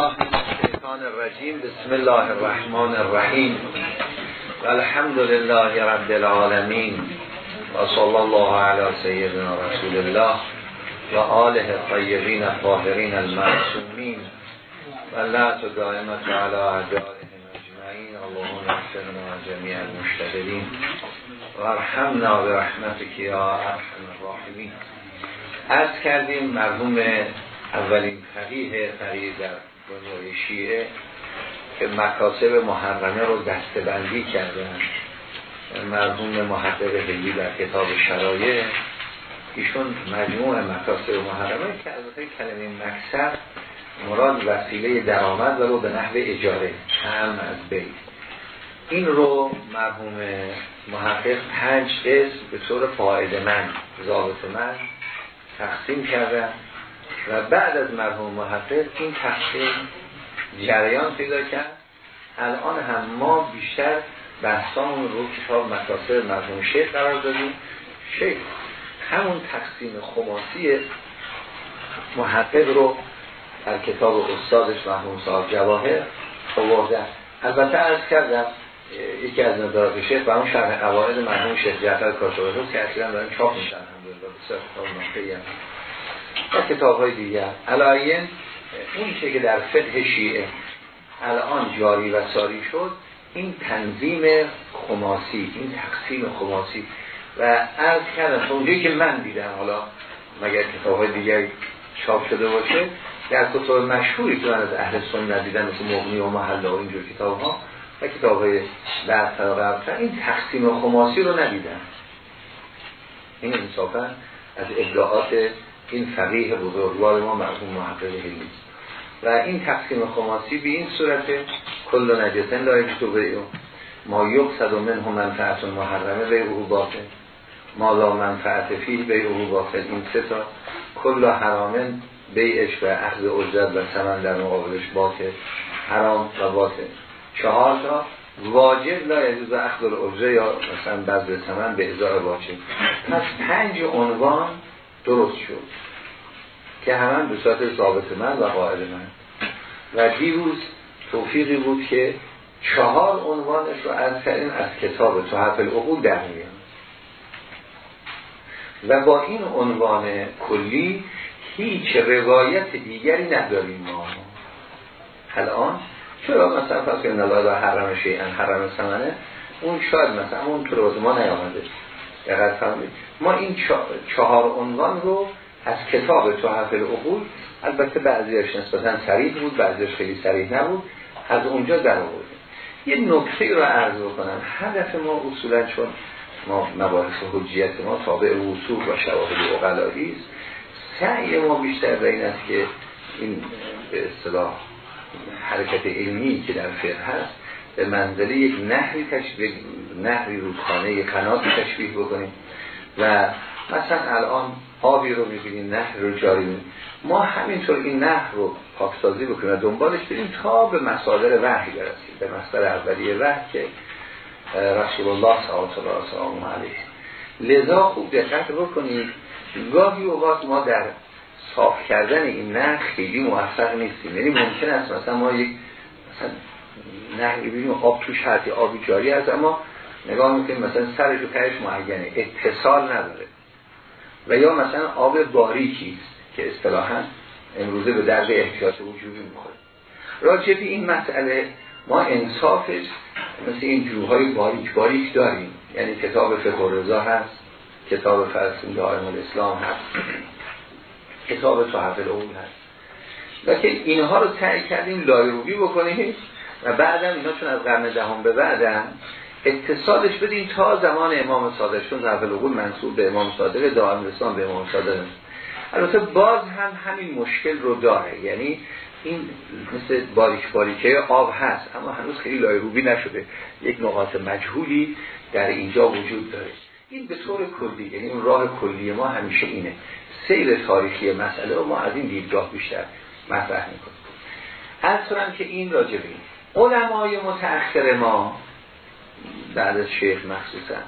الشیطان الرجیم. بسم الله الرحمن الرحیم. و الحمد لله رب العالمین. و صلی الله علی سیدنا رسول الله و آله طیبین الطاهرین المعصومین. و لعت دائمت علی اعدائهم اجمعین. اللهم اغفرنا جمیع المشتغلین. و ارحمنا برحمتک یا ارحم الراحمین. عرض کردیم مرحوم اولین فقیه فقیه در دنیای شیعه که مکاسب محرمه رو دستبندی کردن. مرحوم محقق هلی در کتاب شرایع ایشون مجموع مکاسب محرمه که از کلمه مکسب مراد وسیله درآمد رو به نحو اجاره هم از بیت. این رو مرحوم محقق پنج اسم به طور فاعد من ضابط من تقسیم کردن. و بعد از مرحوم محقق این تقسیم جریان پیدا کرد. الان هم ما بیشتر بحثامون رو کتاب مکاسب مرحوم شیخ قرار دادیم. شیخ همون تقسیم خماسی محقق رو در کتاب استادش مرحوم صاحب جواهر آورده. البته از کردم یکی از ندارات شیخ و همون شرح قواعد مرحوم شیخ جعفر کاشوری که اصلا دارن چاپ میشن الحمدلله بسیار کتاب و کتاب های دیگر. علایین اون چه که در فقه شیعه الان جاری و ساری شد این تنظیم خماسی این تقسیم خماسی. و عرض کردم اونجایی که من دیدم حالا مگر کتاب های دیگر چاپ شده باشه در کتاب مشهوری که من از اهل سنت دیدم مثل مغنی و محله و اینجور کتاب ها و کتاب های و این تقسیم خماسی رو ندیدم. این انصافا از ابداعات این فقیه بزرگوار ما مرحوم محقق هلی و این تقسیم خماسی به این صورت کل نجسن لای تو به ما یقصد و منه منفعت محرمه به او باطل. ما لا منفعت فیه به او باطل. این سه تا. کل حرامن بیعش و اخذ اجرت و سمن در مقابلش باطل. حرام و باطل. چهار تا. واجب لا یجوز اخذ الاجره یا مثلا بذل سمن به ازای واجب پس پنج عنوان درست شد. که همه به صورت ثابت من و قائل من. و دیروز توفیقی بود که چهار عنوانش رو از کردیم از کتاب تحف العقول در میان و با این عنوان کلی هیچ روایت دیگری نداریم ما. الان چرا مثلا پس که نلالا حرم شیعن حرم سمنه اون شاید مثلا اون تو ما نیامده. ما این چهار عنوان رو از کتاب تحف العقول البته بعضیش نسبتا سریح بود بعضیش خیلی سریح نبود از اونجا در آوردیم. یه نکته رو عرض بکنم. هدف ما اصولا چون ما مباحث حجیت ما تابع وصول و شواهد اقلایی است سعی ما بیشتر به این است که این به اصطلاح حرکت علمی که در فقه هست به منزله یک نحری تشبیه رودخانه یک قناتی تشبیه بکنیم. و مثلا الان آبی رو می‌بینیم نهر رو جاری می‌بینیم. ما همینطور این نهر رو پاکسازی بکنیم و دنبالش بریم تا به مصادر وحی برسیم به مصدر اولیه وحی که رسول الله صلی الله علیه لذا خوب دقت بکنید گاهی اوقات ما در صاف کردن این نهر خیلی موفق نیستیم. یعنی ممکن است مثلا ما یک مثلا نهری ببینیم آب توش هست آبی جاری هست اما نگاه می‌کنیم مثلا سرش و تهش معینه اتصال نداره. و یا مثلا آب باریکی که اصطلاحا امروزه به درد احتیاط وجودی می‌خوره. راجع به این مسئله ما انصافش مثل این جوهای باریک باریک داریم. یعنی کتاب فقه رضا هست کتاب فرسون دائم الاسلام هست کتاب تحف الاول هست. لیکن اینها رو سعی کردیم لایروبی بکنیم. و بعدم اینا چون از قرن دهم به بعدم اتصالش بدیم تا زمان امام صادق چون العقول منصوب به امام صادق دائم رسان به امام صادق. البته باز هم همین مشکل رو داره. یعنی این مثل باریک باریکه آب هست اما هنوز خیلی لایروبی نشده. یک نقاط مجهولی در اینجا وجود داره. این به طور کلی یعنی اون راه کلی ما همیشه اینه. سیر تاریخی مسئله رو ما از این دیدگاه بیشتر مطرح می‌کنیم. از که این راجبی علمای متأخر ما بعد از شیخ مخصوصا.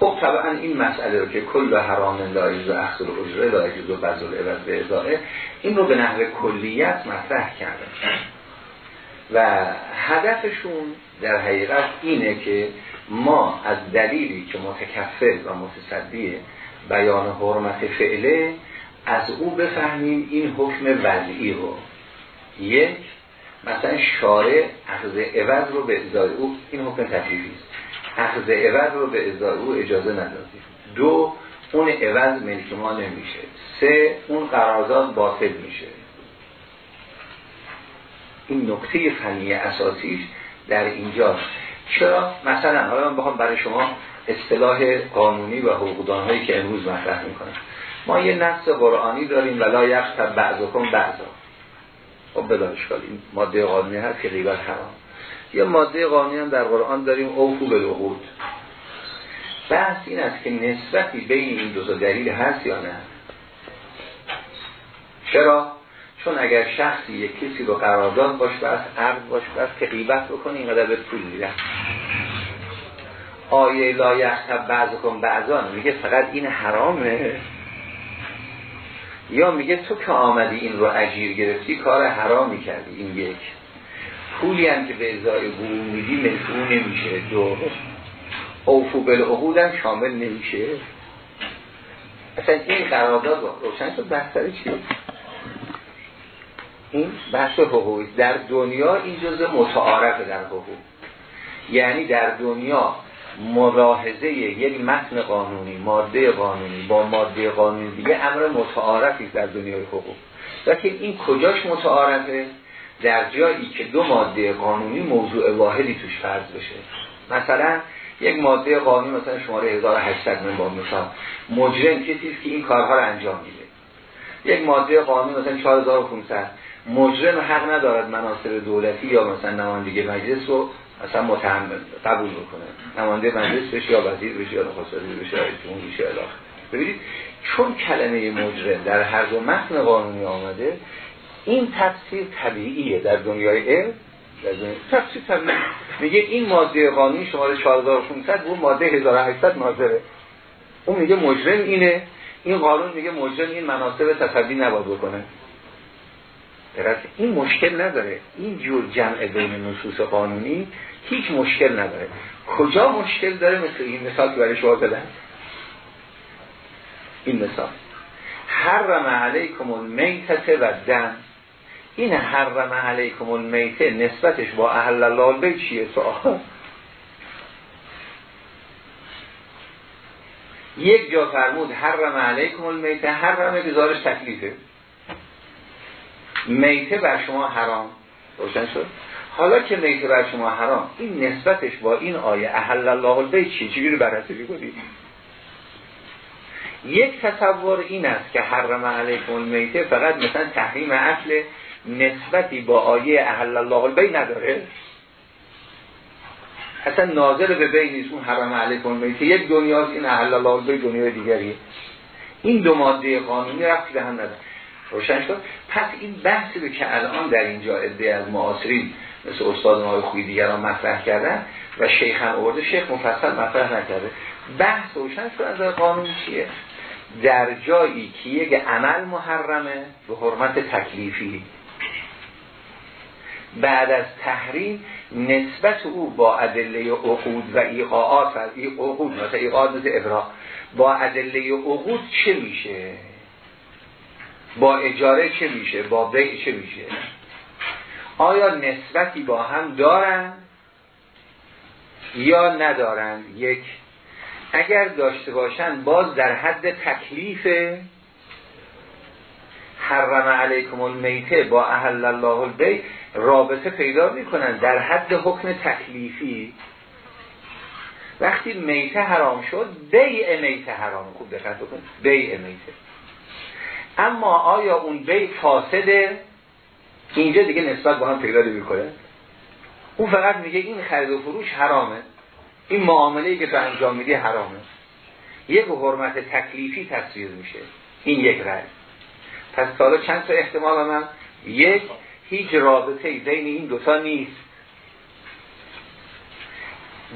خب طبعا این مسئله رو که کل حرام لایز و اخصر اجره لایز و بزل عوض به ازائه این رو به نحو کلیت مطرح کردن و هدفشون در حقیقت اینه که ما از دلیلی که متکفل و متصدی بیان حرمت فعله از او بفهمیم این حکم وضعی رو. که مثلا شارع اخذ عوض رو به ازای او این حکم تکلیفی است اخذ عوض رو به ازای او اجازه ندادیم دو اون عوض ملک ما نمیشه. سه اون قرارداد باطل میشه. این نکته فنی اساسیش در اینجاست. چرا؟ مثلا حالا من بخوام برای شما اصطلاح قانونی و حقوقدان هایی که امروز مطرح می‌کنم. ما یه نص قرآنی داریم ولا یخت بعضکم بعضا. خب بلا اشکال این ماده قانونی هست که غیبت حرام. یه ماده قانونی هم در قرآن داریم اوفو بالعقود بحث این است که نسبتی بین این دو دلیل هست یا نه. چرا؟ چون اگر شخصی یک کسی رو قرارداد باش بس عرض باش بس که غیبت بکنه اینقدر به پول میدن آیه لا یختب بعض کن بعضان میگه فقط این حرامه. یا میگه تو که آمدی این رو اجیر گرفتی کار حرامی کردی این یک. پولی هم که به ازای بوم میدی ملکون نمیشه. دو. اوفو بالعقود هم شامل نمیشه. اصلا این قرارداد روشن شد بحثر چیه؟ این بحث حقوقی. در دنیا این جزء متعارف در حقوق. یعنی در دنیا ملاحظه یک متن قانونی ماده قانونی با ماده قانونی دیگه امر متعارفی در دنیای حقوق. لیکن این کجاش متعارفه؟ در جایی که دو ماده قانونی موضوع واحدی توش فرض بشه. مثلا یک ماده قانونی مثلا شماره 1800 من با مثال. مجرم کسی که این کارها رو انجام میده. یک ماده قانونی مثلا 4500 مجرم حق ندارد مناصر دولتی یا مثلا نمایندگی مجلس رو مثلا متحمل قبول بکنه نماینده مجلس بشه یا وزیر بشه یا نخست وزیر بشه یا جمهور بشه ببینید چون کلمه مجرم در هر دو متن قانونی آمده این تفسیر طبیعیه در دنیای علم. در دنیای تفسیر طبیعی. میگه این ماده قانونی شماره 4500 بود ماده 1800 ناظره. اون میگه مجرم اینه. این قانون میگه مجرم این مناسب تصدی نباید بکنه. درست این مشکل نداره. این جور جمع بین نصوص قانونی هیچ مشکل نداره. کجا مشکل داره مثل این مثال که برای شما زدن این مثال. حرم علیکم المیتت و دم. این حرم علیکم المیته نسبتش با اهل الله چیه سوال یک جا فرمود حرم علیکم المیته حرم گزارش تکلیفه. میته بر شما حرام. روشن شد؟ حالا که میته بر شما حرام این نسبتش با این آیه احل الله البیت چی چجوری بررسی کنید یک تصور این است که حرم علیکم المیته فقط مثلا تحریم اصل نسبتی با آیه احل الله البیت نداره. اصلا ناظر به بین نیست اون حرم علیکم المیته یک دنیاست این احل الله البیت دنیای دیگریه. این دو ماده قانونی رفتی به هم نداره روشن شد؟ پس این بحثی به که الان در اینجا عده از معاصرین مثل استاد های خوی دیگران مطرح کردن و شیخ هم آورده. شیخ مفصل مطرح نکرده. بحث روشن شد از قانون چیه؟ در جایی که یک عمل محرمه به حرمت تکلیفی. بعد از تحریم نسبت او با ادله عقود و ایقاعات و عقود مثل ایقاعات مثل ابرا با ادله عقود چه میشه؟ با اجاره چه میشه؟ با بیع چه میشه؟ آیا نسبتی با هم دارن یا ندارن؟ یک. اگر داشته باشن باز در حد تکلیف حرم علیکم المیته با اهل الله البی رابطه پیدا می‌کنن در حد حکم تکلیفی. وقتی میته حرام شد بیع میته حرام. خوب دقت بکنید. بیع میته. اما آیا اون بی فاسده؟ اینجا دیگه نسبت با هم پیدا می‌کنه. اون فقط میگه این خرید و فروش حرامه. این معامله که تو انجام میدی حرامه. یک حرمت تکلیفی تصویر میشه. این یک رأی. پس حالا چند تا احتمال من یک هیچ رابطه بین این دوتا نیست.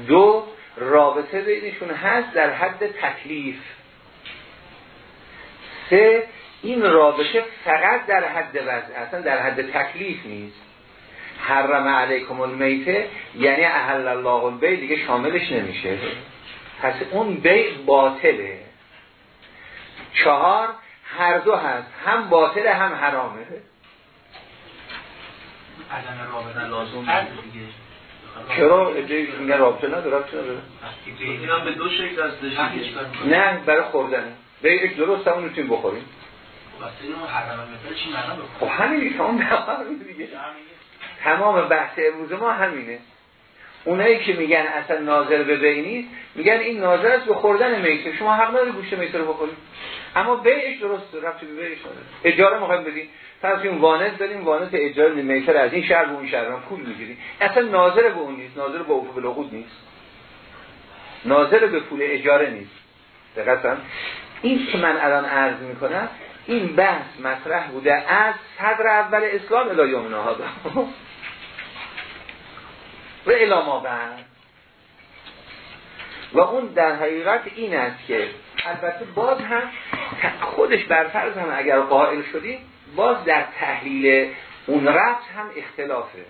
دو رابطه بینشون هست در حد تکلیف. سه این رابطه فقط در حد وضع اصلا در حد تکلیف نیست. حرم علیکم المیته یعنی اهل الله البی دیگه شاملش نمیشه. پس اون بی باطله. چهار هر دو هست هم باطله هم حرامه. عدم رابطه لازم چرا؟ میگن رابطه نداره رابطه نداره. به دو شکل نه برای خوردن. یک درست همون می‌تونیم بخوریم. خب همین تمام دیگه. تمام بحث امروز ما همینه. اونایی که میگن اصلا ناظر به بینید میگن این ناظر است به خوردن میته شما حق نداری گوشت میته رو بخورید. اما بیعش درست رفتی به بیعش اجاره می‌خوایم بدیم فرض کنیم وانت داریم وانت اجاره میته از این شهر به اون شهر هم پول می‌گیریم. اصلا ناظر به اون نیست ناظر به افق العقود نیست. ناظر به پول اجاره نیست. دقیقاً. این که من الان عرض می‌کنم این بحث مطرح بوده از صدر اول اسلام الى یوم و الاما بعد. و اون در حقیقت این است که البته باز هم خودش برفرض هم اگر قائل شدیم باز در تحلیل اون رفت هم اختلافه.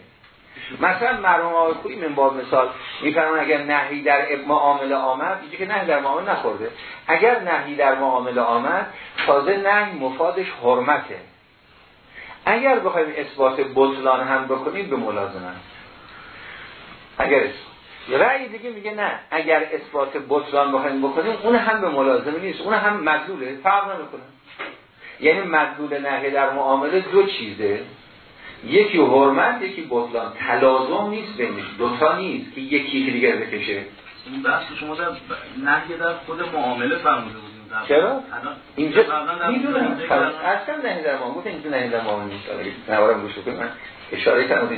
مثلا مرحوم آقای من با مثال میفرمان اگر نهی در معامله آمد اینجا که نهی در معامله نخورده. اگر نهی در معامله آمد تازه نهی مفادش حرمته. اگر بخوایم اثبات بطلان هم بکنیم به ملازمه اگر رأی دیگه میگه نه. اگر اثبات بطلان بخوایم بکنیم اون هم به ملازمه نیست. اون هم مدلوله. فرق نمی‌کنه. یعنی مدلول نهی در معامله دو چیزه. یکی حرمت یکی بطلان. تلازم نیست بینش. دوتا نیست که یکی دیگر بکشه. این بحث شما در نهی در خود معامله فرموده بودیم. چرا؟ اینجا می‌دونم. اصلا نهی در معامله گفتم اینجا نهی در معامله نیست. نوارم گوش کنم من اشاره کردم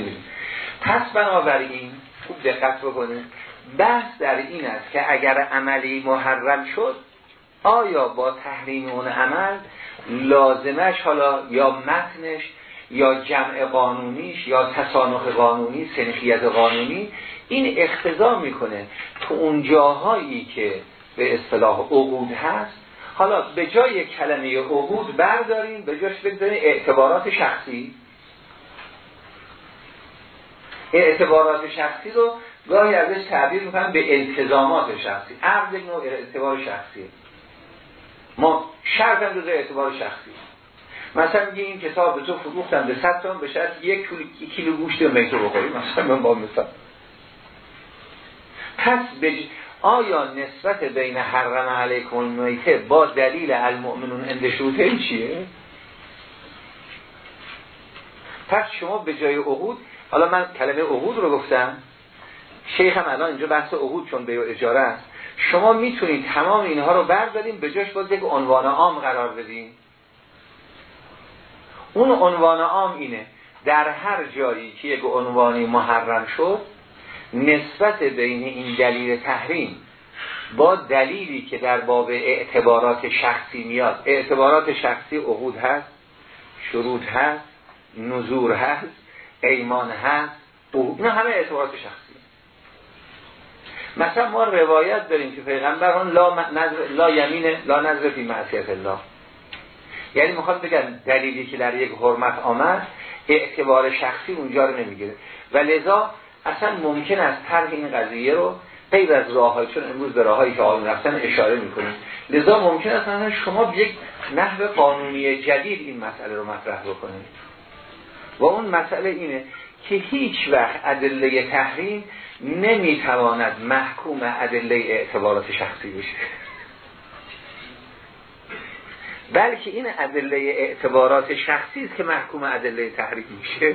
پس بنابراین خوب دقت بکنه. بحث در این است که اگر عملی محرم شد آیا با تحریم اون عمل لازمش حالا یا متنش یا جمع قانونیش یا تصانخ قانونی سنخیت قانونی این اختضا می‌کنه تو اون جاهایی که به اصطلاح عقود هست. حالا به جای کلمه عقود برداریم به جاش بگذاریم اعتبارات شخصی. اعتبارات شخصی رو گاهی ازش تعبیر می‌کنم به التزامات شخصی. یک نوع اعتبار شخصی. ما شرط هم اعتبار شخصی. مثلا میگه این کتاب به تو فروختم به 100 تومن به شرط یک کیلو گوشت میتو بخوری. مثلا من با مثال. پس بج... آیا نسبت بین حرم علیکم میته با دلیل المؤمنون اندشوته چیه؟ پس شما به جای عقود حالا من کلمه عقود رو گفتم. شیخ هم الان اینجا بحث عقود چون به اجاره است. شما می‌تونید تمام اینها رو برداریم به جاش باز یک عنوان عام قرار بدیم. اون عنوان عام اینه. در هر جایی که یک عنوانی محرم شد نسبت بین این دلیل تحریم با دلیلی که در باب اعتبارات شخصی میاد. اعتبارات شخصی عقود هست شروط هست نظور هست ایمان هست اینا همه اعتبارات شخصی. مثلا ما روایت داریم که پیغمبران لا, نظر... لا یمین لا نظر فی معصیت الله. یعنی می‌خواد بگن دلیلی که در یک حرمت آمد اعتبار شخصی اونجا رو نمی‌گیره. و لذا اصلا ممکن است طرح این قضیه رو غیر از راه چون امروز به راههایی که آقایون رفتن اشاره می‌کنیم. لذا ممکن است شما به یک نحو قانونی جدید این مسئله رو مطرح بکنید. و اون مسئله اینه که هیچ وقت ادله تحریم نمی‌تواند محکوم ادله اعتبارات شخصی بشه. بلکه این ادله اعتبارات شخصی است که محکوم ادله تحریم میشه.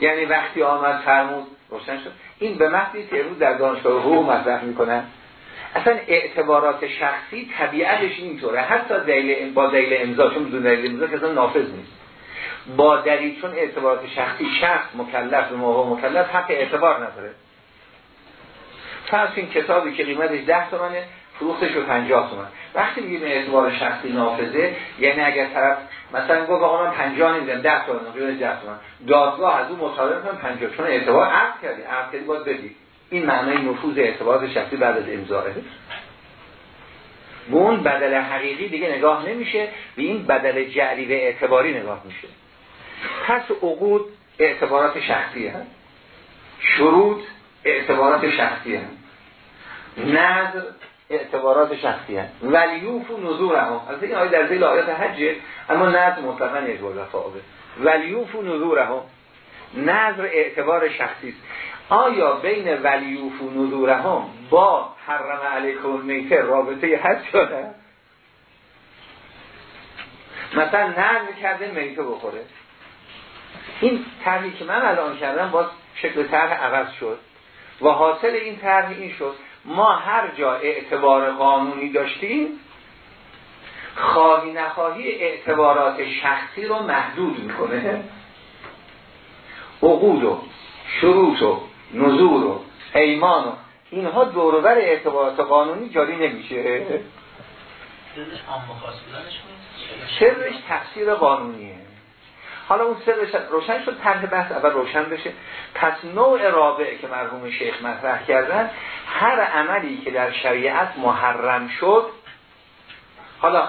یعنی وقتی آمد فرمود روشن شد. این به محضی که در دانشگاه حقوق مطرح می‌کنن. اصلا اعتبارات شخصی طبیعتش اینطوره. حتی دلیل با دلیل امضا چون بدون دلیل امضا که نافذ نیست. با دلیل چون اعتبارات شخصی شخص مکلف به موقع مکلف حق اعتبار نداره. فرض این کتابی که قیمتش 10 تومنه فروختش به 50 تومن. وقتی میگیم اعتبار شخصی نافذه یعنی اگر طرف مثلا گفت آقا من 50 نمیدم 10 تومن قیمت 10 تومن. دادگاه از اون مطالبه کنه 50 چون اعتبار عقد کردی. عقد کردی باید بدی. این معنای نفوذ اعتبارات شخصی بعد از امضاه به اون بدل حقیقی دیگه نگاه نمیشه. به این بدل جعلی و اعتباری نگاه میشه. پس عقود اعتبارات شخصی هست شروط اعتبارات شخصی هست نظر اعتبارات شخصی هست ولیوف و نظور هم از این آیه در زیل آیات حجه اما نظر مطلقا اجبار و فعابه ولیوف و نظور هم نظر اعتبار شخصی است. آیا بین ولیوف و نظور هم با حرم علیکم میته رابطه هست شده مثلا نظر کرده میته بخوره. این طرحی که من الان کردم باز شکل طرح عوض شد و حاصل این طرح این شد. ما هر جا اعتبار قانونی داشتیم خواهی نخواهی اعتبارات شخصی رو محدود می‌کنه عقود و شروط و نزور و ایمان و اینها دورور اعتبارات قانونی جاری نمیشه سرش تفسیر قانونیه حالا اون سرش روشن شد طرح بحث اول روشن بشه. پس نوع رابع که مرحوم شیخ مطرح کردن هر عملی که در شریعت محرم شد حالا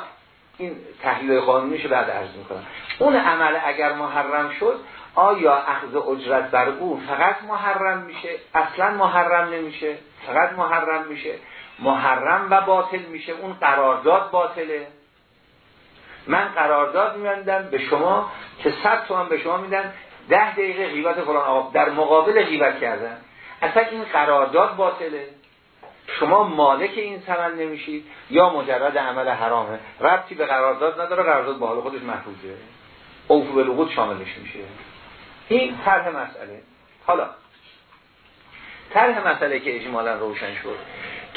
این تحلیل قانونیش بعد عرض می‌کنم. اون عمل اگر محرم شد آیا اخذ اجرت بر او فقط محرم میشه؟ اصلا محرم نمیشه فقط محرم میشه. محرم و باطل میشه. اون قرارداد باطله. من قرارداد میبندم به شما که صد تومن به شما میدن ده دقیقه غیبت فلان آقا. در مقابل غیبت کردن. اصلا این قرارداد باطله. شما مالک این ثمن نمیشید یا مجرد عمل حرامه. ربطی به قرارداد نداره قرارداد با حال خودش محفوظه. اوفو بلوغود شاملش میشه. این طرح مسئله. حالا طرح مسئله که اجمالا روشن شد.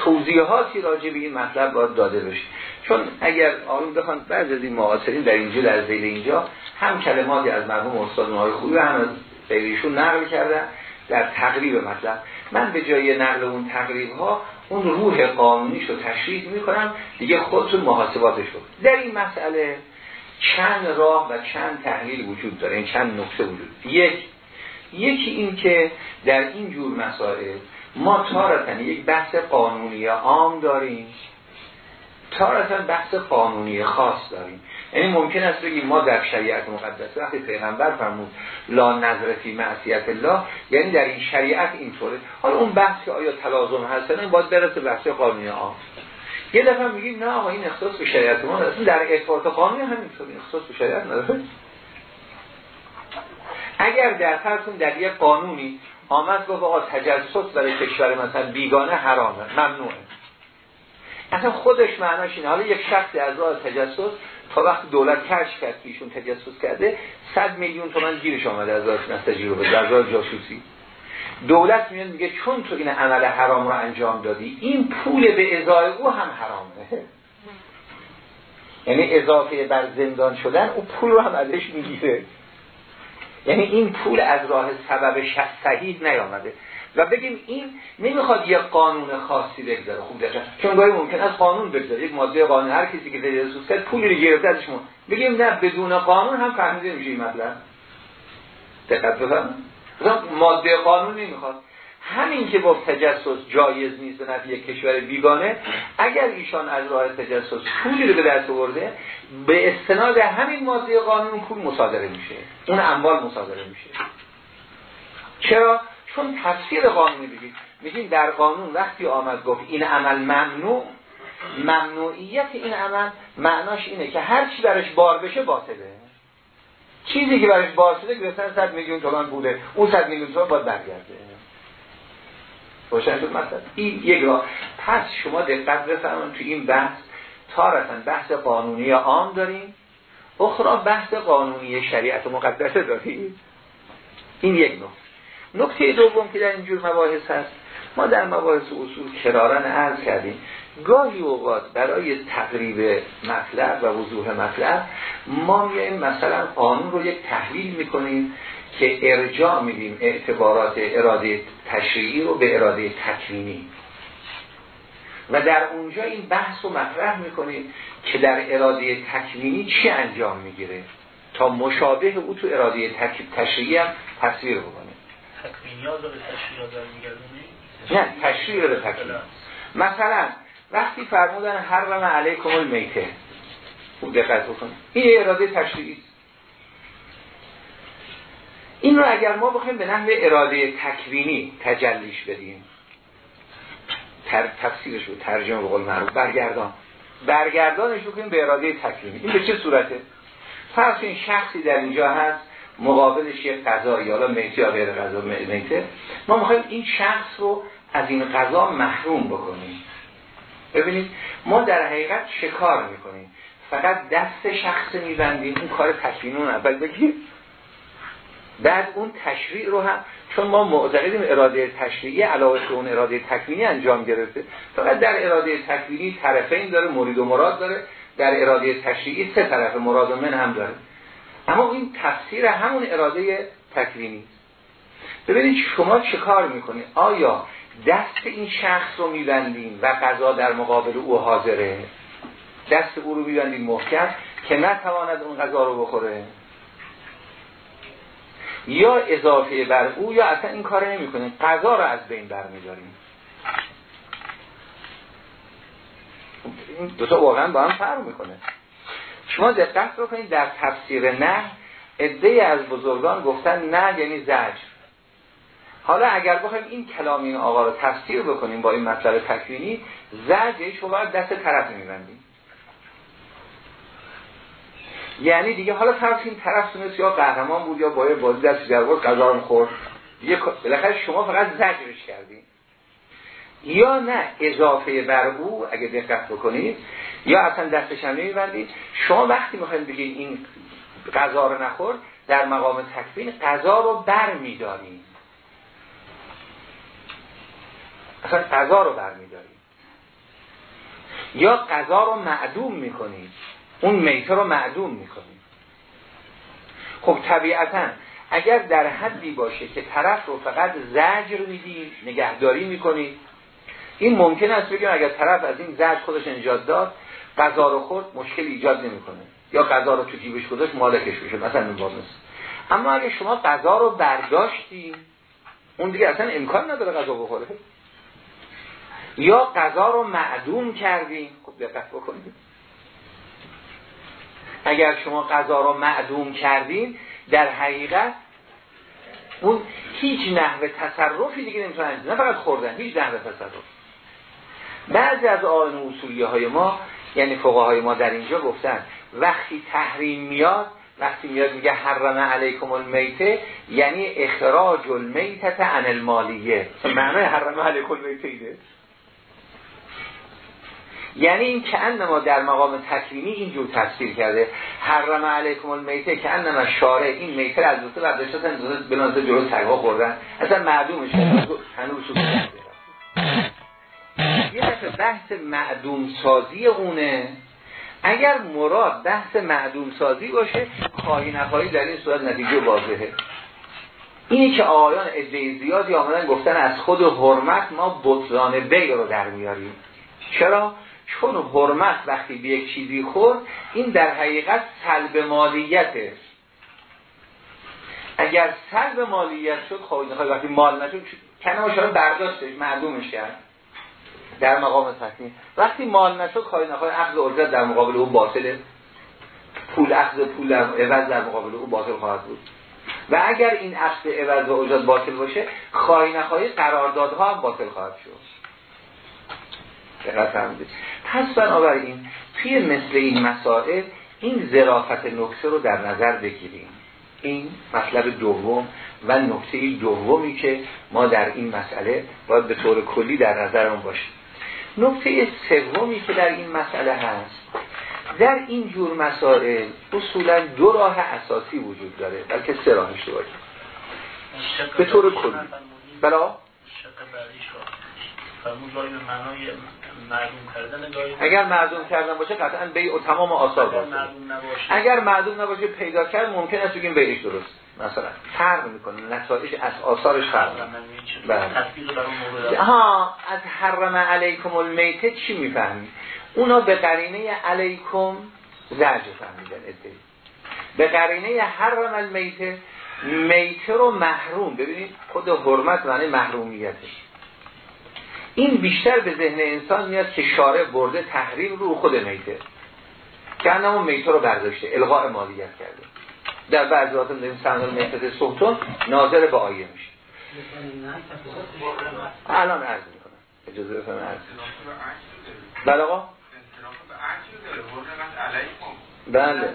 توضیحاتی راجع به این مطلب باید داده بشه. چون اگر آروم بخوان بعضی از این معاصرین در اینجا در زیل اینجا هم کلماتی از مرحوم استاد نهای خوبی و هم از غیریشون نقل کردن در تقریب مطلب. من به جای نقل اون تقریب ها اون روح قانونیش رو تشریح می‌کنم دیگه خودتون محاسباتش رو در این مسئله چند راه و چند تحلیل وجود داره این چند نکته وجود یک یکی این که در این جور مسائل ما تارتن یک بحث قانونی عام داریم. تارتن بحث قانونی خاص داریم. یعنی ممکن است بگیم ما در شریعت مقدس وقتی پیغمبر فرمود لا نظر فی معصیت الله یعنی در این شریعت اینطوره. حالا اون بحث که آیا تلازم هست نه باید برسه بحث قانونی عام. یه دفعه میگیم نه آقا این اختصاص به شریعت ما اصلا در ارتباط قانونی همینطور این اختصاص به شریعت نداره. اگر در فرضون در یک قانونی آمد گفت آقا تجسس برای کشور مثلا بیگانه حرامه. ممنوعه. اصلا خودش معناش اینه. حالا یک شخصی از راه تجسس تا وقت دولت کش کرد که ایشون تجسس کرده 100 میلیون تومن گیرش آمده از راه نستجیرو به راه جاسوسی. دولت میاد میگه چون تو این عمل حرام رو انجام دادی این پول به ازای او هم حرامه. یعنی اضافه بر زندان شدن او پول رو هم ازش می‌گیره. یعنی این پول از راه سبب صحیح نیامده. و بگیم این نمی‌خواد یه قانون خاصی بگذاره. خوب دقیقه چون گاهی ممکن است قانون بگذاره. یک ماده قانون هر کسی که تجسس کرد پولی رو گرفته ازش بگیم نه بدون قانون هم فهمیده میشه این مطلب. دقت بفرمایید. ماده قانون نمی‌خواد. همین که با تجسس جایز نیست به یک کشور بیگانه اگر ایشان از راه تجسس پولی رو به دست آورده به استناد همین ماده قانون پول مصادره میشه. اون اموال مصادره میشه. چرا؟ چون تفسیر قانونی بگید. میگیم در قانون وقتی آمد گفت این عمل ممنوع ممنوعیت این عمل معناش اینه که هر چی برش بار بشه باطله. چیزی که برش بار شده گرفتن 100 میلیون تومان بوده اون 100 میلیون تومان باید برگرده. روشن شد مثلا. این یک راه پس شما دقت بفرمایید تو این بحث. تارتن بحث قانونی عام داریم. اخرى بحث قانونی شریعت مقدسه داریم. این یک نکته. نکته دوم که در اینجور مباحث هست. ما در مباحث اصول کرارن عرض کردیم. گاهی اوقات برای تقریب مطلب و وضوح مطلب ما میایم مثلا قانون رو یک تحلیل می‌کنیم. که ارجاع میدیم اعتبارات اراده تشریعی رو به اراده تکوینی. و در اونجا این بحث رو مطرح می‌کنیم که در اراده تکوینی چی انجام می‌گیره؟ تا مشابه او تو اراده تشریعی هم تصویر بکنه. تکوینی به تشریع نه تشریع به تکوین مثلا وقتی فرمودن حرم علیکم المیته. خوب دقت بکن این اراده تشریعی. این رو اگر ما بخوایم به نحو اراده تکوینی تجلیش بدیم تر تفسیرش رو ترجمه به قول معروف برگردان. برگردانش بکنیم به اراده تکوینی. این به چه صورته؟ فرض این شخصی در اینجا هست مقابلش یک قضایی حالا میتی یا غیر قضا میته ما می‌خوایم این شخص رو از این قضا محروم بکنیم. ببینید ما در حقیقت چه کار می‌کنیم؟ فقط دست شخص میبندیم اون کار تکوینون اول بگیم بعد اون تشریع رو هم چون ما معتقدیم اراده تشریعی علاوه اون اراده تکوینی انجام گرفته. فقط در اراده تکوینی طرفین داره مرید و مراد داره. در اراده تشریعی سه طرف مراد و من هم داره. اما این تفسیر همون اراده تکوینی. ببینید شما چه کار می‌کنید؟ آیا دست این شخص رو میبندیم و قضا در مقابل او حاضره؟ دست او رو میبندیم محکم که نتواند اون غذا رو بخوره؟ یا اضافه بر او یا اصلا این کار نمی کنیم قضا رو از بین برمیداریم. این دو تا واقعا با هم فرق می‌کنه. شما دقت رو کنید در تفسیر نه عده از بزرگان گفتن نه یعنی زجر. حالا اگر بخوایم این کلام این آقا رو تفسیر بکنیم با این مطلب تکوینی زجر شما دست طرف میبندیم. یعنی دیگه حالا فرض این طرف تونست یا قهرمان بود یا باید بازی دست در بود قضا خورد. دیگه بالاخره شما فقط زجرش کردین. یا نه اضافه بر او اگه دقت بکنید یا اصلا دستش هم نمیبندید. شما وقتی می‌خواید بگید این قضا رو نخورد در مقام تکوین قضا رو بر میدارید اصلا قضا رو بر میدارید یا قضا رو معدوم می‌کنید. اون میته رو معدوم می‌کنید خب طبیعتا اگر در حدی باشه که طرف رو فقط زجر می‌دید نگهداری می‌کنید این ممکن است بگیم اگر طرف از این زجر خودش انجاد داد غذا رو خورد مشکل ایجاد نمی‌کنه. یا غذا رو تو جیبش گذاشت مالکش بشه مثلا این اما اگر شما غذا رو برداشتی اون دیگه اصلا امکان نداره غذا بخوره. یا غذا رو معدوم کردیم خب دقت بکنید. اگر شما غذا رو معدوم کردین در حقیقت اون هیچ نحوه تصرفی دیگه نمی‌تونه نه فقط خوردن هیچ نحوه تصرف بعضی از آن اصولیه های ما یعنی فقه های ما در اینجا گفتن وقتی تحریم میاد وقتی میاد میگه حرم علیکم المیته یعنی اخراج المیتت عن المالیه. معنی حرم علیکم المیته ایده یعنی این که انما در مقام تکوینی اینجور تفسیر کرده. حرم علیکم المیته که انما شارع. این میته از دوسته برداشتن به نظر جلو تقوا خوردن. اصلا معدومش هنوز یه دفعه بحث معدوم سازی اونه. اگر مراد بحث معدوم سازی باشه خواهی نخواهی در این صورت نتیجه واضحه. اینی که آیان عده زیادی آمدن گفتن از خود حرمت ما بطلان بی رو در میاریم. چرا؟ چون حرمت وقتی به یک چیزی خورد این در حقیقت سلب مالیته اگر سلب مالیت شد خواهی نخواهی وقتی مال نشد کنه برداشتش معدومش کرد. در مقام تکمیل. وقتی مال نشد خواهی نخواهی عقد اجرت در مقابل او باطله. پول عقد پول عوض در مقابل او باطل خواهد بود. و اگر این عقد عوض و اجرت باطل باشه خواهی نخواهی قراردادها هم باطل خواهد شد. پس بنابراین توی مثل این مسائل این ظرافت نکته رو در نظر بگیریم. این مطلب دوم و نکته دومی که ما در این مسئله باید به طور کلی در نظرمون باشیم. نکته سومی که در این مسئله هست در این جور مسائل اصولا دو راه اساسی وجود داره بلکه سه راه اشتباهی به طور کلی. بلا اگر معدوم کردن باشه قطعا بیع و تمام آثار باشه. اگر معدوم نباشه پیدا کرد ممکن است بگیم بیعش درست. مثلا فرق می‌کنه نتایج از آثارش فرق بله. ها از حرم علیکم المیته چی می‌فهمید؟ اونا به قرینه علیکم زرج فهمیدن ادهی به قرینه حرم المیته میته رو محروم. ببینید خود حرمت معنی محرومیته. این بیشتر به ذهن انسان میاد که شارع برده تحریم رو خود میته. که اون میته رو برداشته الغاء مالیت کرده. در بعضی وقت میگیم سندال میتت سلطان ناظر به آیه میشه. الان عرض می‌کنم. اجازه بفرمایید. عرض بله آقا. بله.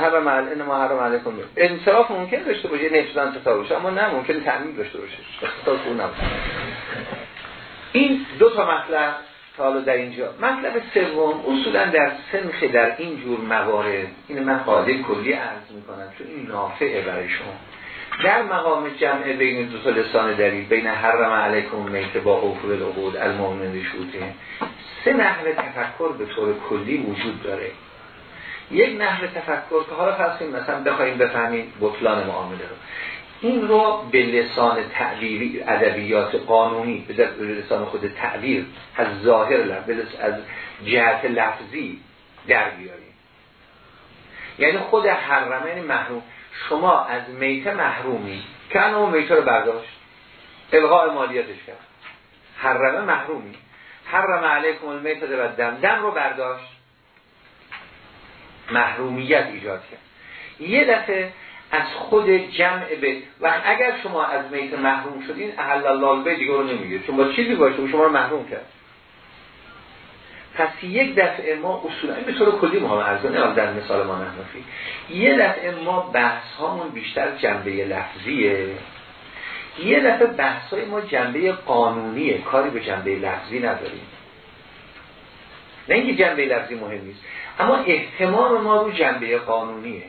هر محل این ما هر علیکم انصراف ممکن داشته باشه تا باشه اما نه ممکن تعمیم داشته باشه. اختصاص اون این دو تا مطلب تا حالا در اینجا. مطلب سوم اصولا در سنخ در این جور موارد این من قاعده کلی عرض می‌کنم چون این نافعه برای شما. در مقام جمع بین دو تا لسان دلیل بین حرم علیکم میت با اوفر العقود المؤمن شوته سه نحوه تفکر به طور کلی وجود داره. یک نحوه تفکر که حالا فرض مثلا بخوایم بفهمیم بطلان معامله رو. این رو به لسان تعبیری ادبیات قانونی به لسان خود تعبیر از ظاهر از جهت لفظی در بیاریم. یعنی خود حرمین محروم. شما از میته محرومی که اون میته رو برداشت الغاء مالیتش کرد. حرمه محرومی. حرم علیکم المیته و دم. دم رو برداشت. محرومیت ایجاد کرد. یه دفعه از خود جمع به و اگر شما از میت محروم شدین احل الله به دیگه رو نمیگه چون با چیزی باشه؟ شما رو محروم کرد. پس یک دفعه ما اصولا به طور کلی ما هم نه در مثال ما نحنفی یه دفعه ما بحث هامون بیشتر جنبه لفظیه. یه دفعه بحث های ما جنبه قانونیه. کاری به جنبه لفظی نداریم. نه اینکه جنبه لفظی مهم نیست اما احتمال ما رو جنبه قانونیه.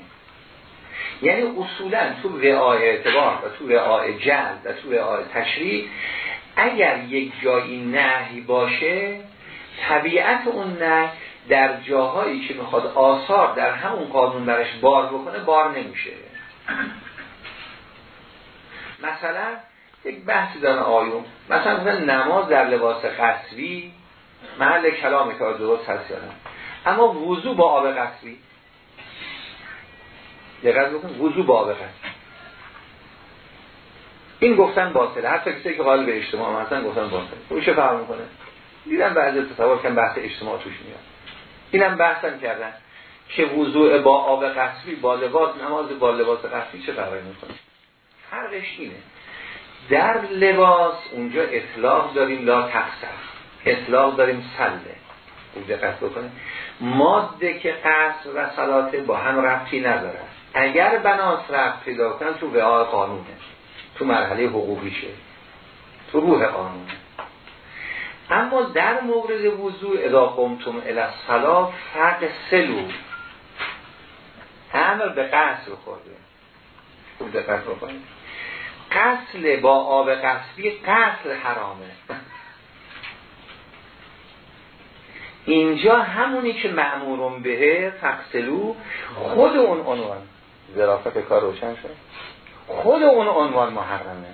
یعنی اصولا تو رعای اعتبار و تو رعای جلد و تو رعای تشریع اگر یک جایی نهی باشه طبیعت اون نه در جاهایی که می‌خواد آثار در همون قانون برش بار بکنه بار نمیشه. مثلا یک بحثی داره آیون. مثلا نماز در لباس قصری محل کلامی که درست هست اما وضو با آب قصری. دقت بکن وضو با آب قصری این گفتن باطله حتی کسی که قال به اجتماع مثلا گفتن باطله او چه می‌کنه. دیدم بعضی تصور کن بحث اجتماع توش میاد. اینم بحثم کردن که وضوع با آب قصری با لباس نماز با لباس قصری چه فرقی می‌کنه؟ فرقش اینه. در لباس اونجا اطلاق داریم لا تقصر اطلاق داریم سله. دقت بکنه ماده که قصر و صلاته با هم ربطی نداره اگر بناس رفت پیدا کنن تو وعای قانونه. تو مرحله حقوقیشه تو روح قانونه اما در مورد وضوع اذا قمتم الاسفلا فرق سلو امر به قصر خورده خوب دقت بکنید. قصل با آب قصبی قصل حرامه. اینجا همونی که معمورون بهه فقسلو خود اون عنوان ظرافت کار روشن شد. خود اون عنوان محرمه.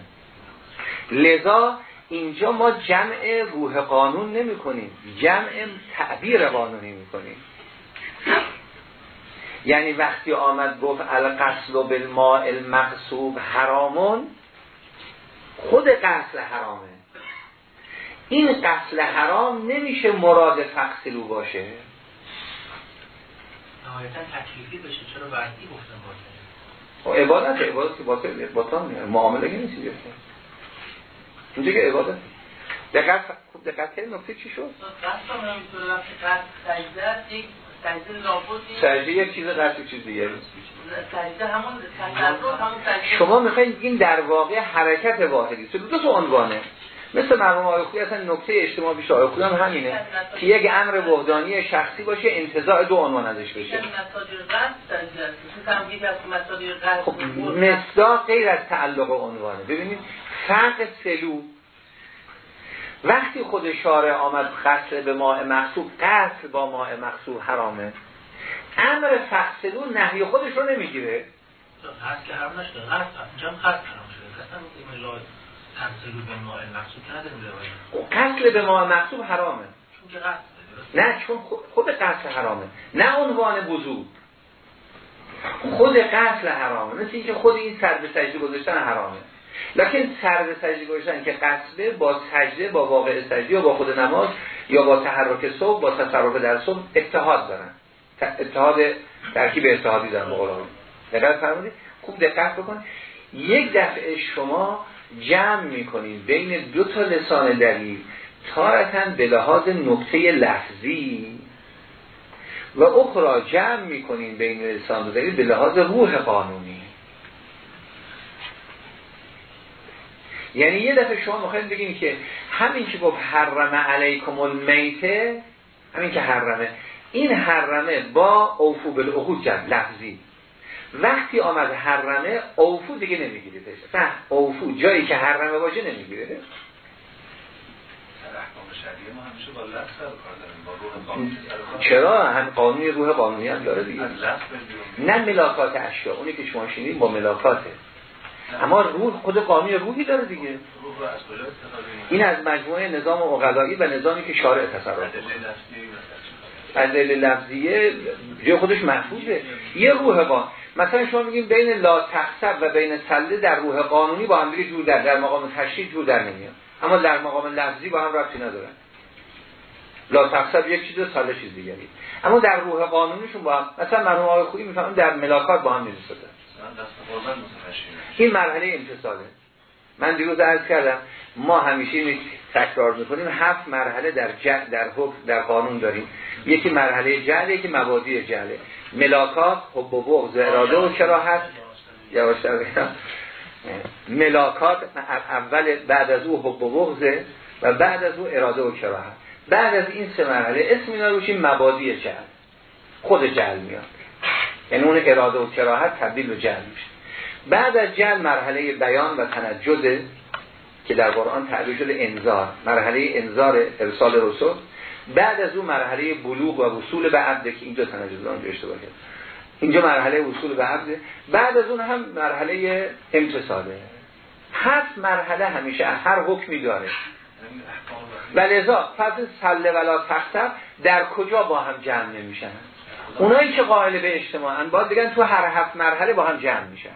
لذا اینجا ما جمع روح قانون نمی کنیم. جمع تعبیر قانونی می کنیم. یعنی وقتی آمد گفت القصل و بالماء المقصوب حرامون خود قصل حرامه. این قصل حرام نمیشه مراد فقسلو باشه. نهایتا تکلیفی بشه. چرا وحدی گفتن باطل؟ خب، عبادت عبادت که باطل باطل معامله که نیستی بیفته اونجا که عبادت. دقت خوب دقت کنید نکته چی شد؟ سجده یک چیز قصد چیز دیگه. شما می‌خواید این در واقع حرکت واحدی. دو تا عنوانه مثل مرحوم آقای اصلا نکته اجتماع پیش آقای هم همینه. که یک امر وحدانی شخصی باشه انتزاع دو عنوان ازش بشه. خب مصداق غیر از تعلق عنوانه. ببینید فرق سلو. وقتی خود شارع آمد قصر به ماه مخصوب قصر با ماه مخصوب حرامه. امر فقسلو نهی خودش رو نمی‌گیره. قصد که حرام نشده قصد جمع قصد حرام شده. به ماء مقصود قتل به ماء مقصود حرامه. نه چون خود قتل حرامه. نه عنوان وضو خود قتل حرامه. مثل اینکه خود این سر به سجده گذاشتن حرامه. لکن سر به سجده گذاشتن که قصده با سجده با واقع سجده یا با خود نماز یا با تحرک صبح با تصرف در صبح اتحاد دارن. اتحاد ترکیب اتحادی دارن دقت فرمودید؟ خوب دقت بکنید یک دفعه شما جمع می‌کنید بین دو تا لسان دلیل تارتا به لحاظ نقطه لفظی. و اخرى جمع می‌کنین بین لسان دلیل به لحاظ روح قانونی. یعنی یه دفعه شما می‌خواید بگین که همین که گفت حرمه علیکم المیته همین که حرمه. این حرمه با اوفو بالعهود کرد لفظی. وقتی آمد حرمه اوفو دیگه نمیگیریدش نه اوفو جایی که حرمه باشه نمی‌گیره. چرا؟ هم قانونی روح قانونی هم داره دیگه. نه ملاکات اشیا اونی که شما شنید با ملاکاته اما روح خود قانونی روحی داره دیگه. این از مجموعه نظام اقلایی و نظامی که شارع تصرف ادله لفظیه جای خودش محفوظه. یه روح قانون مثلا شما میگیم بین لا تخصب و بین سله در روح قانونی با هم دیگه جور در در مقام تشریح جور در نمیاد. اما در مقام لفظی با هم ربطی ندارن. لا تخصب یک چیز سله چیز دیگری. اما در روح قانونیشون با هم مثلا مرحوم آقای خویی می‌فهمن در ملاکات با هم می‌رسه. این مرحله امتصاله من دیروز عرض کردم ما همیشه تکرار می‌کنیم. هفت مرحله در جل در حکم در قانون داریم. یکی مرحله جل یکی مبادی جله ملاکات حب و بغض اراده و کراهت. یواشتر ملاکات اول بعد از او حب و بغضه و بعد از او اراده و کراهت. بعد از این سه مرحله اسم اینا روشیم مبادی جل خود جل میاد. یعنی اون اراده و کراهت تبدیل به جل میشه. بعد از جل مرحله بیان و تنجده که در قرآن تعبیر شده انذار. مرحله انذار ارسال رسول. بعد از اون مرحله بلوغ و وصول به عبده که اینجا تنجده اونجا اشتباه کرد اینجا مرحله وصول به عبده بعد از اون هم مرحله امتصاله هفت مرحله همیشه هر حکمی داره. و لذا پس سله ولا تختب در کجا با هم جمع نمیشن؟ اونایی که قائل به اجتماعن باید بگن تو هر هفت مرحله با هم جمع میشن.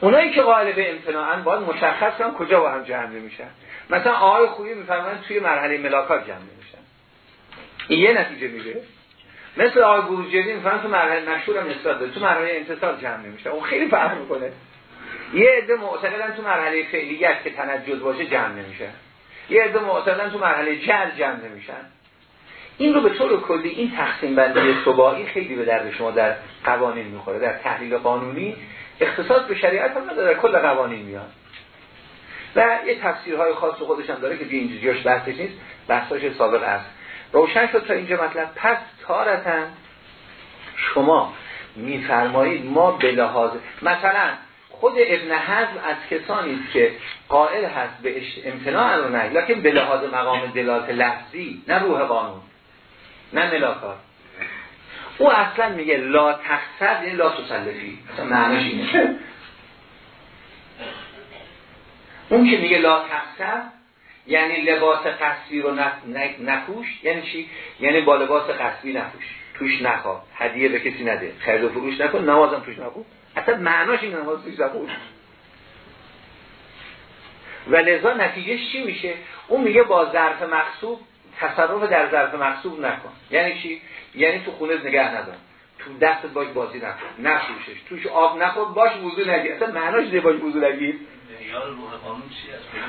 اونایی که قائل به امتناعن باید مشخص کنن کجا با هم جمع نمیشن مثلا آقای خوبی میفرمایند توی مرحله ملاکات جمع نمیشن این یه نتیجه میده. مثل آقای بروجردی میفرمایند تو مرحله مشهور هم داره. تو مرحله انتصال جمع نمیشن. اون خیلی فرق می‌کنه. یه عده معتقدن تو مرحله فعلیت که تنجد باشه جمع نمیشه یه عده معتقدن تو مرحله جل جمع نمیشن. این رو به طور کلی این تقسیم بندی صباعی خیلی به درد شما در قوانین می‌خوره در تحلیل قانونی اختصاص به شریعت هم نداره کل قوانین میاد. و یه تفسیرهای خاص خودش هم داره که دیگه اینجوریاش بحثش نیست بحثاش سابق است. روشن شد تا اینجا مطلب. پس تارتن شما میفرمایید ما به لحاظ مثلا خود ابن حزم از کسانی است که قائل هست به امتناع رو نه لکن به لحاظ مقام دلالت لفظی نه روح قانون نه ملاکات. او اصلا میگه لا تخصد یعنی لا تسلفی. اصلا معنیش اینه. اون که میگه لا تخصد یعنی لباس قصبی رو نپوش یعنی چی؟ یعنی با لباس قصبی نپوش. توش نخواه هدیه به کسی نده. خرید و فروش نکن نمازم توش نخون اصلا معناش این نماز توش نخون و لذا نتیجه چی میشه؟ اون میگه با ظرف مقصوب تصرف در ظرف مقصوب نکن. یعنی چی؟ یعنی تو خونه نگه ندار. تو دست باش بازی نکن. نفروشش توش آب نخور باش وضو نگیر اصلا معناش ده باش وضو نگیر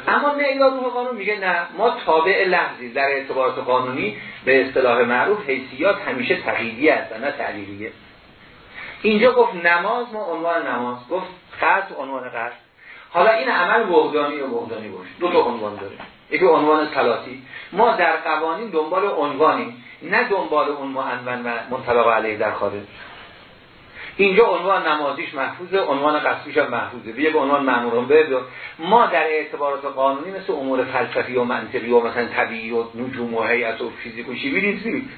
اما معیار روح قانون میگه نه. ما تابع لحظی در اعتبارات قانونی به اصطلاح معروف حیثیات همیشه تقییدی هست نه تعلیلیه اینجا گفت نماز ما عنوان نماز. گفت قصد عنوان قصد. حالا این عمل وحدانی و وحدانی باشه؟ دو تا عنوان داره. یکی عنوان ثلاثی ما در قوانین دنبال عنوانیم نه دنبال اون معنون و منطبق علیه در خارج. اینجا عنوان نمازیش محفوظه عنوان قصبیش هم محفوظه. به عنوان مامورون به ما در اعتبارات قانونی مثل امور فلسفی و منطقی و مثلا طبیعی و نجوم و هیئت و فیزیک و شیوی نیستیم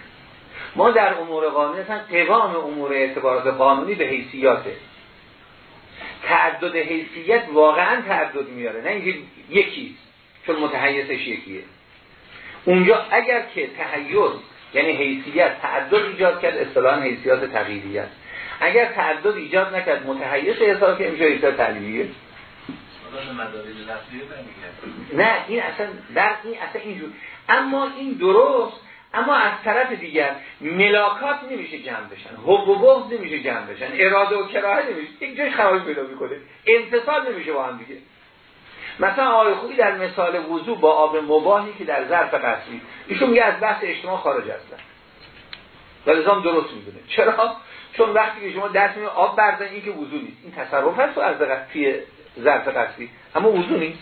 ما در امور قانونی مثلا قوام امور اعتبارات قانونی به حیثیاته تعدد حیثیت واقعا تعدد میاره. نه اینکه یکی. چون متحیثش یکیه. اونجا اگر که تحیز یعنی حیثیت تعدد ایجاد کرد اصطلاحا حیثیات تغییریت. اگر تعدد ایجاد نکرد متحیث حساب که میشه حیثیت تعلیلیه نه این اصلا در این اصلا اینجور. اما این درست اما از طرف دیگر ملاکات نمیشه جمع بشن حب و بغض نمیشه جمع بشن اراده و کراهه نمیشه یک جای خراب پیدا می‌کنه انتصال نمیشه با هم دیگه. مثلا آقای خوبی در مثال وضوع با آب مباهی که در ظرف قصری ایشون میگه از بحث اجتماع خارج هستن. و لزام درست می‌دونه. چرا؟ چون وقتی که شما دست می آب بردن این که وضوع نیست. این تصرف هست از توی ظرف قصری اما وضوع نیست.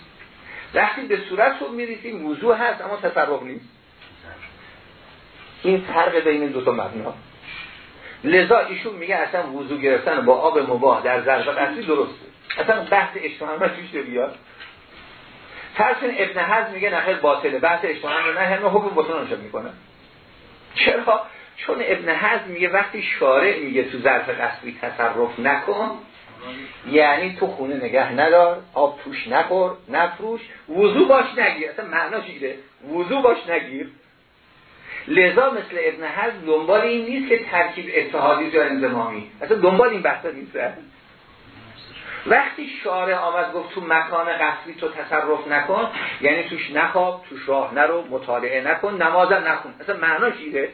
وقتی به صورت رو میریسیم وضوع هست اما تصرف نیست. این فرق بین دو تا مبنا لذا ایشون میگه اصلا وضوع گرفتن با آب مباه در ظرف قصری درسته. اصلا بحث اجتماع توش بیاد؟ فرض ابن حزم میگه نخیر باطله. بحث اجتماع نه همه حکم بطلانش می‌کنه. چرا؟ چون ابن حزم میگه وقتی شارع میگه تو ظرف قصبی تصرف نکن یعنی تو خونه نگه ندار آب توش نخور نفروش وضو باش نگیر. اصلا معناش اینه وضو باش نگیر. لذا مثل ابن حزم دنبال این نیست که ترکیب اتحادی یا انزمامی اصلا دنبال این بحثا نیست. وقتی شارع آمد گفت تو مکان قصری تو تصرف نکن یعنی توش نخواب توش راه نرو مطالعه نکن نمازم نکن اصلا معناش اینه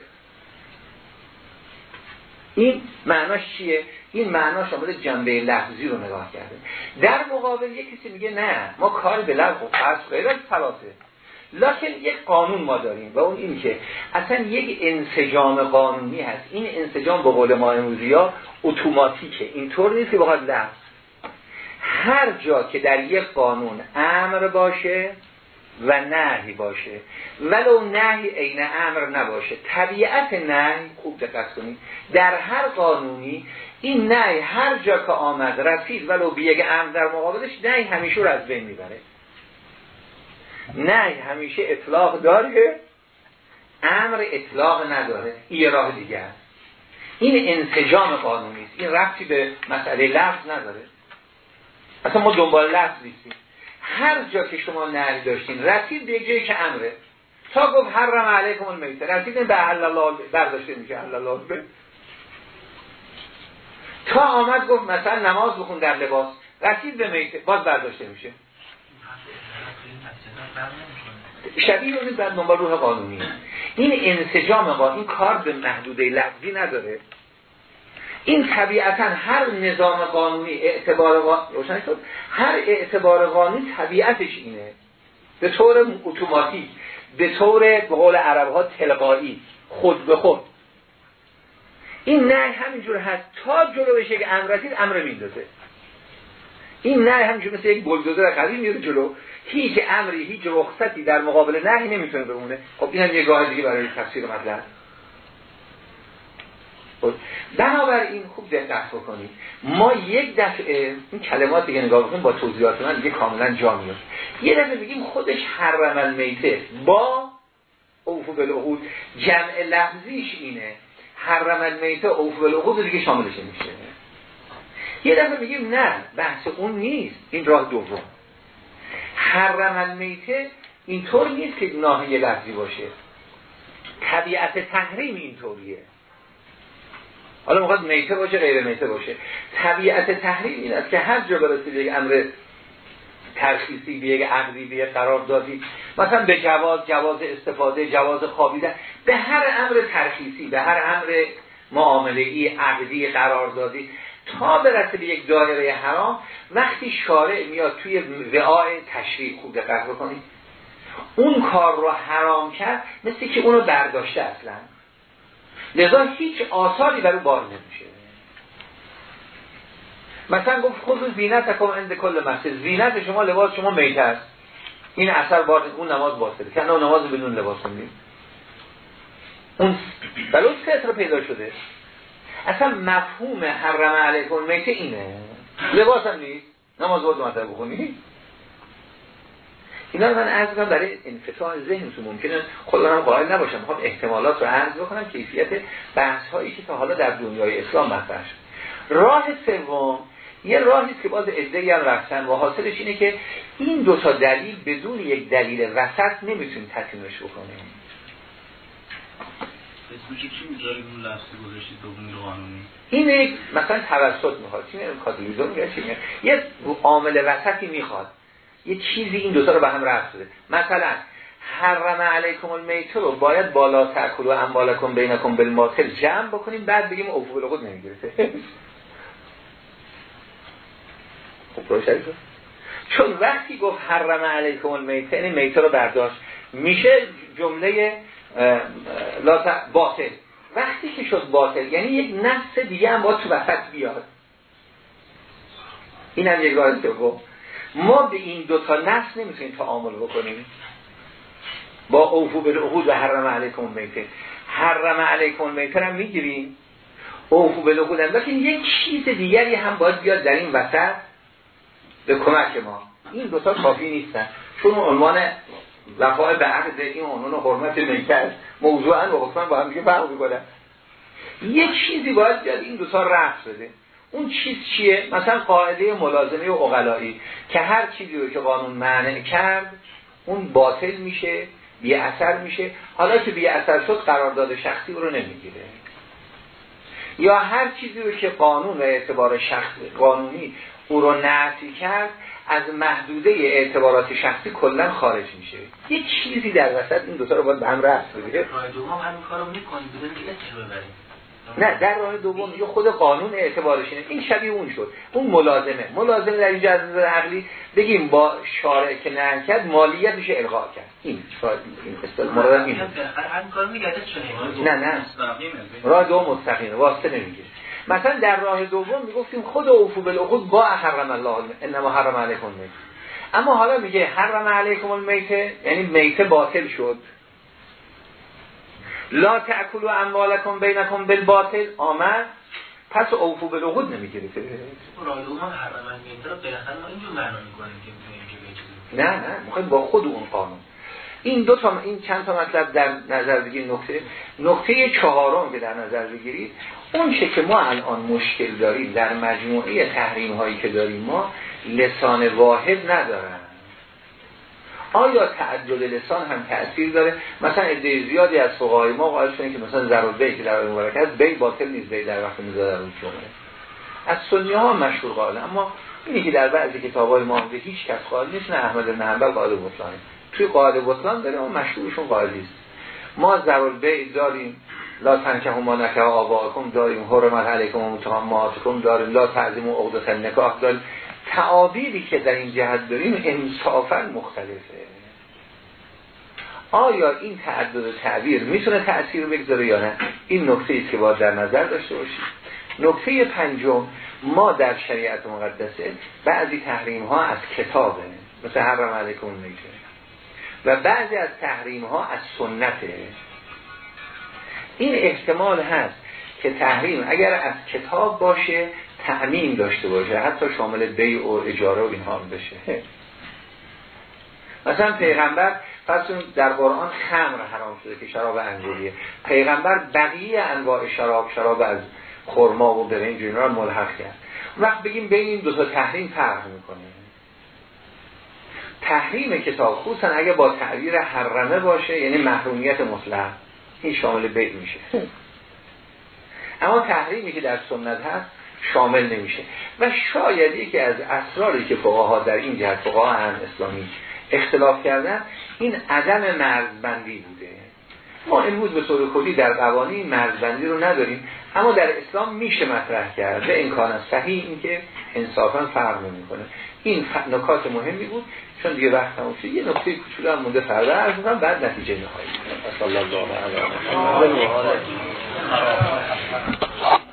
این معناش چیه؟ این معناش آمده جنبه لفظی رو نگاه کرده. در مقابل یک کسی میگه نه ما کار به لفظ و فرض غیر از لکن یک قانون ما داریم و اون این که اصلا یک انسجام قانونی هست. این انسجام به قول ما امروزی ها اتوماتیکه. اینطور نیست که بخواد لفظ هر جا که در یک قانون امر باشه و نهی باشه. ولو نهی عین امر نباشه. طبیعت نهی خوب دقت کنید. در هر قانونی این نهی هر جا که آمد رسید ولو به یک امر در مقابلش نهی همیشه رو از بین می‌بره. نهی همیشه اطلاق داره امر اطلاق نداره. این راه دیگه است. این انسجام قانونی است. این رفتی به مسئله لفظ نداره. اصلا ما دنبال لفظ نیستیم. هر جا که شما نهی داشتین رسید به جایی که امره. تا گفت حرم علیکم المیت. رسید به الله برداشته میشه الله به. تا آمد گفت مثلا نماز بخون در لباس. رسید به میت باز برداشته میشه. شبیه اون در دنبال روح قانونی. این انسجام با این کار به محدوده لفظی نداره. این طبیعتا هر نظام قانونی اعتبار روشن شد هر اعتبار قانونی طبیعتش اینه. به طور اتوماتیک به طور به قول عرب ها تلقایی خود به خود. این نه همینجور هست. تا جلو بشه که امر رسید امر میندازه. این نه همینجور مثل یک بلدوزر قوی میره جلو. هیچ امری هیچ رخصتی در مقابل نهی نمی‌تونه بمونه. خب این هم یه راه دیگه برای تفسیر مطلب. بنابراین خوب دقت بکنید. ما یک دفعه این کلمات دیگه نگاه بکنیم با توضیحات من دیگه کاملا جا میاد یه دفعه بگیم خودش حرم المیته. با اوفو بالعقود. جمع لفظیش اینه. حرم المیته اوفو بالعقود دیگه شاملش میشه. یه دفعه بگیم نه بحث اون نیست. این راه دوم. حرم المیته اینطور نیست که ناهی لفظی باشه. طبیعت تحریم اینطوریه. حالا می‌خواد میته باشه غیر میته باشه. طبیعت تحریم این است که هر جا برسید یک امر ترخیصی به یک عقدی به یک دادی مثلا به جواز جواز استفاده جواز خوابیدن به هر امر ترخیصی به هر امر معامله ای عقدی دادی تا برسه به یک دایره حرام وقتی شارع میاد توی وعای تشریع خوب دقت بکنید. اون کار رو حرام کرد مثل که اونو برداشته اصلا. لذا هیچ آثاری برای بار نمیشه. مثلا گفت خود زینت تکم اند کل مسجد. زینت شما لباس شما میت است. این اثر بار اون نماز باطله که نماز بدون لباس کنید اون بلوز ستر پیدا شده. اصلا مفهوم حرم علیکم میت اینه. لباس هم نیست. نماز باید مطلب بخونی. اینا رو من عرض کنم برای انفتاح ذهنتون ممکنه خودم قائل نباشم. می‌خوام احتمالات رو عرض بکنم کیفیت بحث هایی که تا حالا در دنیای اسلام مطرح راه سوم یه راهی که باز ادعی هم رفتن و حاصلش اینه که این دو تا دلیل بدون یک دلیل وسط نمی‌تونیم تطمیمش بکنیم. این مثلا توسط می‌خواد. چی کاتالیزور میگه چی یه عامل وسطی می‌خواد. یه چیزی این دوتا رو به هم رفت بده مثلا حرم علیکم المیت رو باید بالا تأکل و اموالکم بینکم بالماطل جمع بکنیم بعد بگیم اوفو بالعقود نمی‌گیره. خب چون وقتی گفت حرم علیکم المیت یعنی میت رو برداشت میشه جمله باطل. وقتی که شد باطل یعنی یک نفس دیگه هم باید تو وسط بیاد. این هم یک راه سوم. ما به این دوتا نفس نمی‌تونیم تعامل بکنیم. با اوفو به و حرم علیکم میته حرم علیکم میته هم می‌گیریم. اوفو به هم لیکن یک چیز دیگری هم باید بیاد در این وسط به کمک ما. این دوتا کافی نیستن. چون عنوان وفای به عقد این عنوان حرمت میته موضوعا و حکما با هم دیگه فرق می‌کنن یک چیزی باید بیاد این دوتا رفت بده. اون چیز چیه؟ مثلا قاعده ملازمه و اقلایی که هر چیزی رو که قانون معنی کرد اون باطل میشه بی اثر میشه. حالا که بی اثر شد قرارداد شخصی رو نمی‌گیره. یا هر چیزی رو که قانون و اعتبار شخصی قانونی او رو نفی کرد از محدوده اعتبارات شخصی کلا خارج میشه. یه چیزی در وسط این دوتا رو باید به هم رفت بگیره. دوم همین کارو می‌کنیم. بدون که نه در راه دوم یه خود قانون اعتبارش اینه. این شبیه اون شد. اون ملازمه. ملازمه در اینجا از نظر عقلی بگیم با شارع که نه کرد مالیت میشه الغا کرد. این این اصطلاح مراد این نه نه. راه دوم مستقیمه واسطه نمی‌گیره. مثلا در راه دوم می‌گفتیم خود اوفو بالعقود با حرم الله انما حرم علیکم میت اما حالا میگه حرم علیکم المیت یعنی میته باطل شد. لا تأکلوا اموالکم بینکم بالباطل. آمد. پس اوفو بالعقود نمی‌گیره نه نه می‌خوایم با خود اون قانون. این دو تا این چند تا مطلب در نظر بگیرید. نکته نکته چهارم که در نظر بگیرید اون چه که ما الان مشکل داریم در مجموعه تحریم هایی که داریم ما لسان واحد ندارن. آیا تعدد لسان هم تأثیر داره؟ مثلا عده زیادی از فقهای ما قائل شدن که مثلا ضرور بی که در مبارک است بی باطل نیست بی در وقت می‌ذاره در اون از سنی ها مشهور قائل اما اینی که در بعضی کتاب های ما هیچ کس قائل نیست نه احمد بن حنبل قائل بطلانه توی قائل بطلان داره اما مشهورشون قائل نیست. ما ضرور بی داریم لا تنکه ما نکه آباکم داریم حرمت علیکم و متهماتکم داریم لا تعظیم و عقد نکاح داریم. تعابیری که در این جهت داریم انصافا مختلفه. آیا این تعدد تعبیر می‌تونه تأثیر بگذاره یا نه؟ این نکته است که باید در نظر داشته باشید نکته پنجم ما در شریعت مقدسه بعضی تحریم ها از کتابه. مثل حرم علیکم میشه و بعضی از تحریم ها از سنته. این احتمال هست که تحریم اگر از کتاب باشه تعمیم داشته باشه حتی شامل بیع و اجاره و اینها بشه. مثلا پیغمبر پس در قرآن خمر حرام شده که شراب انگوریه. پیغمبر بقیه انواع شراب شراب از خرما و برنج اینا رو ملحق کرد. وقت بگیم بین این دو تا تحریم فرق می‌کنه. تحریم کتاب خصوصا اگه با تعبیر حرمه باشه یعنی محرومیت مطلق این شامل بیت میشه. اما تحریمی که در سنت هست شامل نمیشه. و شاید که از اسراری که فقها در این جهت فقها هم اسلامی اختلاف کردن این عدم مرزبندی بوده. ما امروز به طور کلی در قوانین مرزبندی رو نداریم اما در اسلام میشه مطرح کرد به امکان صحیح این که انصافا فرق نمی‌کنه. این نکات مهمی بود چون دیگه وقت تموم شد. یه نکته کوچولو هم مونده فردا عرض بعد نتیجه نهایی صلی الله علیه و